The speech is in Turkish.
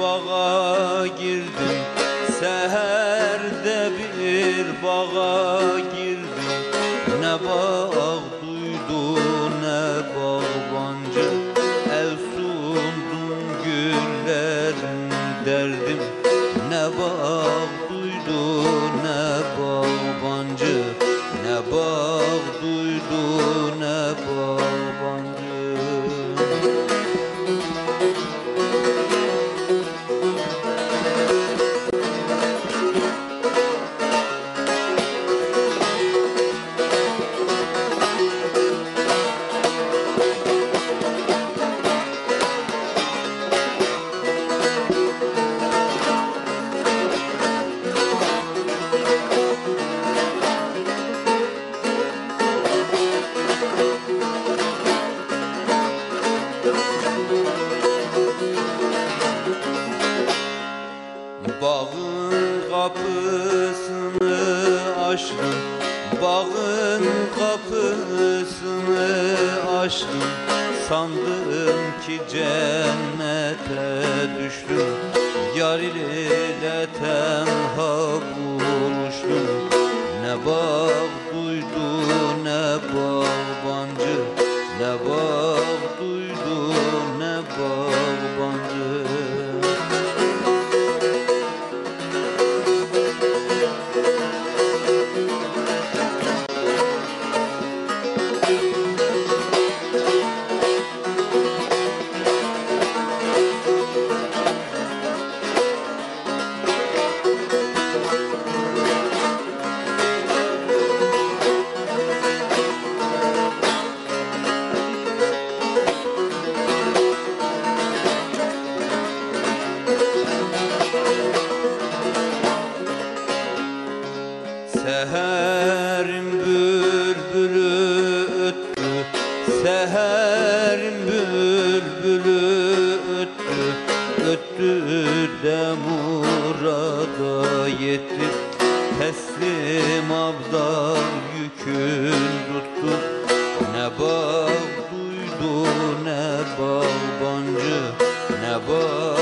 bağa girdim. Seherde bir bağa girdim. Ne bağ duydu ne bağbancı El sundum güllerin derdim. Ne bağ duydu ne bağbancı Ne bağ duydu ne bağbancı açtım Bağın kapısını açtım Sandım ki cennete düştüm. Yar ile tenha buluştum. Ne bağ duydu ne bağbancı Ne bağ Seherin bülbülü öttü Seherin bülbülü öttü Öttü de murada yetti Teslim abdal yükün tuttu. Ne bağ duydu ne bağbancı Ne bağ